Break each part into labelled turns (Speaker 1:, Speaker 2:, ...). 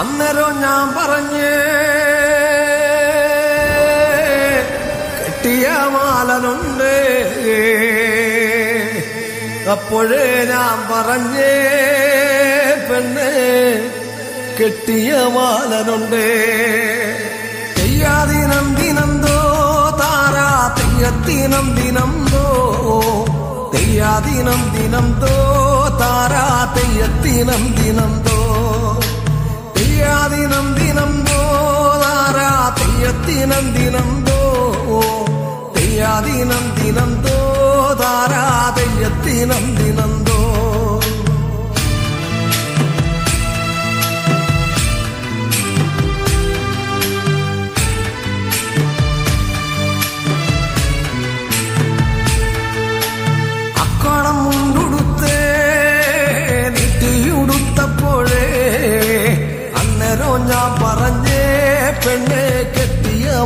Speaker 1: അന്നേരം ഞാൻ പറഞ്ഞേ കെട്ടിയ മാലനുണ്ട്. അപ്പോഴേ ഞാൻ പറഞ്ഞേ പെണ്ണ് കെട്ടിയ മാലനുണ്ട്. തെയ്യാദിനം ദിനന്തോ താരാ തെയ്യത്തിനം ദിനന്തോ തെയ്യാദിനം ദിനന്തോ താരാ തെയ്യത്തിനം ദിനന്തോ തെയ്യാദിനം ദിനന്തോ താരാ തെയ്യത്തിനം ദിനന്തോ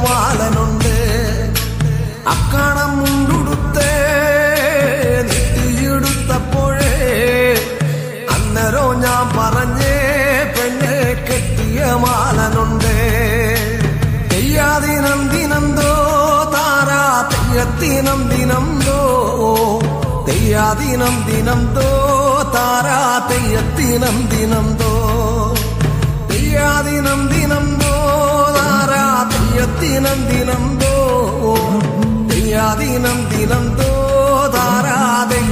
Speaker 1: മാലനുണ്ട് അക്കണം മുണ്ടുടുത്തേ നെറ്റിയുടുത്തപ്പോഴേ അന്നേരം ഞാൻ പറഞ്ഞേ പെണ്ണെ കെട്ടിയ മാലനുണ്ട്. തെയ്യാദിനം ദിനന്തോ താരാ തെയ്യത്തിനം ദിനന്തോ തെയ്യാദിനം ദിനന്തോ താരാ തെയ്യത്തിനം ദിനന്തോ തെയ്യാദിനം ദിനം തെയ്യത്തിനം ദിനന്തോ തെയ്യാദിനം ദിനന്തോ താരാ തെയ്യത്തിനം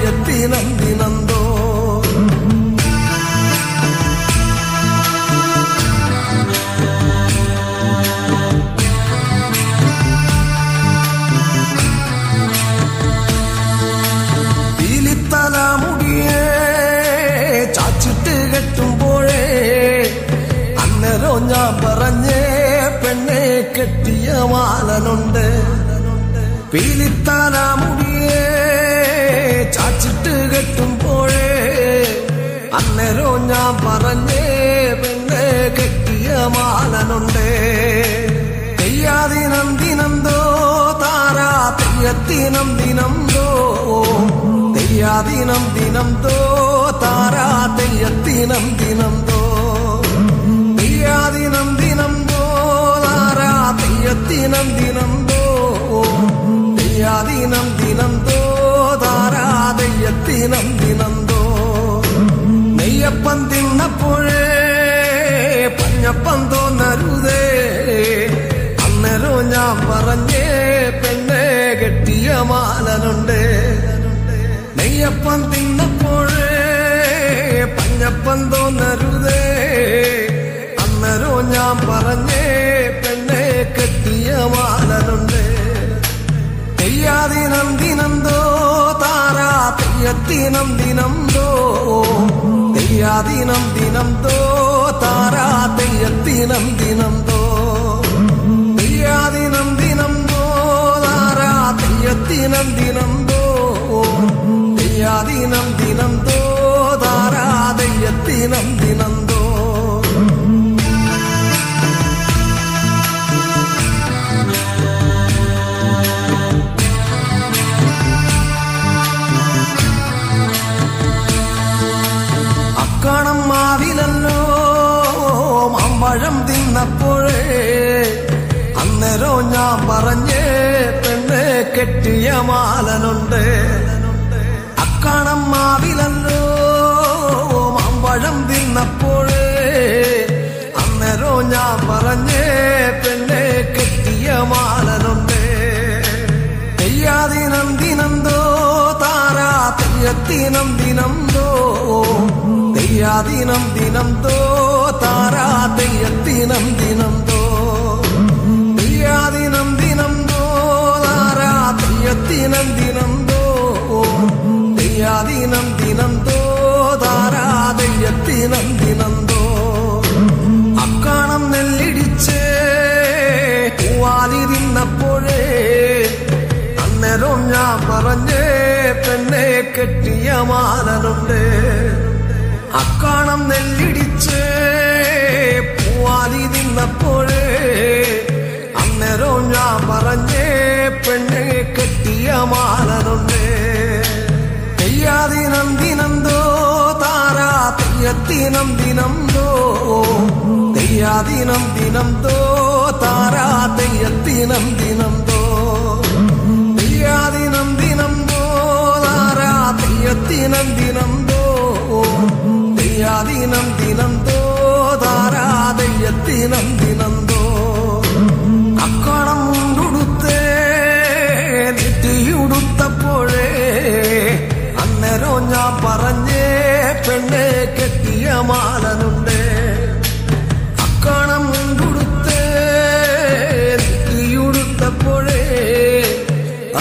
Speaker 1: കെട്ടിയ വാലനുണ്ട്. പീലിത്താനാ മുടിയേ ചാച്ചിട്ട് കെട്ടുമ്പോഴേ അന്നേരോ ഞാൻ പറഞ്ഞേ പിന്നെ കെട്ടിയ മാലനുണ്ട് തെയ്യാദിനം ദിനന്തോ താരാ തെയ്യത്തിനം ദിനന്തോ തെയ്യാദിനം ദിനന്തോ താരാ തെയ്യത്തിനം ദിനന്തോ ദിനന്തോ താരാ തെയ്യത്തിനം ദിനം ദിനം ദോ ദിനം ദിനം ദോ നെയ്യപ്പം തിന്നപ്പോഴേ പഞ്ഞപ്പം തോന്നരുതേ. അന്നേരോ ഞാൻ പറഞ്ഞേ പെണ്ണെ കെട്ടിയ മാലനുണ്ട്. നെയ്യപ്പം തിന്നപ്പോഴേ പഞ്ഞപ്പം തോന്നരുതേ. അന്നേരോ ഞാൻ പറഞ്ഞേ കെട്ടിയ മാലനുണ്ട് തെയ്യാദിനം ദിനന്തോ താരാ തെയ്യത്തിനം ദിനന്തോ തെയ്യാദിനം ദിനന്തോ താരാ തെയ്യത്തിനം ദിനന്തോ തെയ്യാദിനം ദിനന്തോ താരാ തെയ്യത്തിനം ദിനന്തോ മാമ്പഴം തിന്നപ്പോഴേ അന്നേരോ ഞാൻ പറഞ്ഞേ പെണ്ണെ കെട്ടിയ മാലനുണ്ട്. അക്കാണം മാവിലല്ലോ മാമ്പഴം തിന്നപ്പോഴേ അന്നേരോ ഞാൻ പറഞ്ഞേ പെണ്ണെ കെട്ടിയ മാലനുണ്ട്. തെയ്യാദിനം ദിനന്തോ താരാ തെയ്യത്തിനം ദിനന്തോ തെയ്യാദിനം ദിനന്തോ താരാ തെയ്യത്തിനം ദിനന്തോ തെയ്യാദിനം ദിനന്തോ താരാ തെയ്യത്തിനം ദിനന്തോ തെയ്യാദിനം ദിനന്തോ താരാ തെയ്യത്തിനം തോ അക്കാണം നെല്ലിടിച്ച് പൂവാലിരുന്നപ്പോഴേ അന്നേരം ഞാൻ പറഞ്ഞേ പെണ്ണെ കെട്ടിയ മാലനുണ്ട് അക്കാണം നെല്ലിടിച്ച് പൂവാലി നിന്നപ്പോഴേ അന്നേരോ ഞാൻ പറഞ്ഞേ പെണ്ണെ കെട്ടിയ മാലതുണ്ട്. തെയ്യാദിനം ദിനന്തോ താരാ തെയ്യത്തിനം ദിനന്തോ തെയ്യ തെയ്യാദിനം ദിനം തോ താരാ തെയ്യത്തിനം ദിനം തോ തെയ്യാദിനം ദിനം തോ താരാ തെയ്യത്തിനം ദിനം തോ തെയ്യാദിനം ദിനം തോ താരാ തെയ്യത്തിനം ദിനം തോ അക്കളം ഉടുത്തേ നെറ്റിയുടുത്തപ്പോഴേ അന്നേരം ഞാൻ പറഞ്ഞേ പെണ്ണെ കെട്ടിയ മാലനുണ്ട്. അക്കണം ഉടുത്തേ നെറ്റിയുടുത്തപ്പോഴേ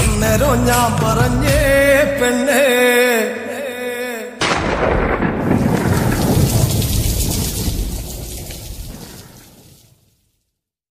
Speaker 1: അന്നേരം ഞാൻ പറഞ്ഞേ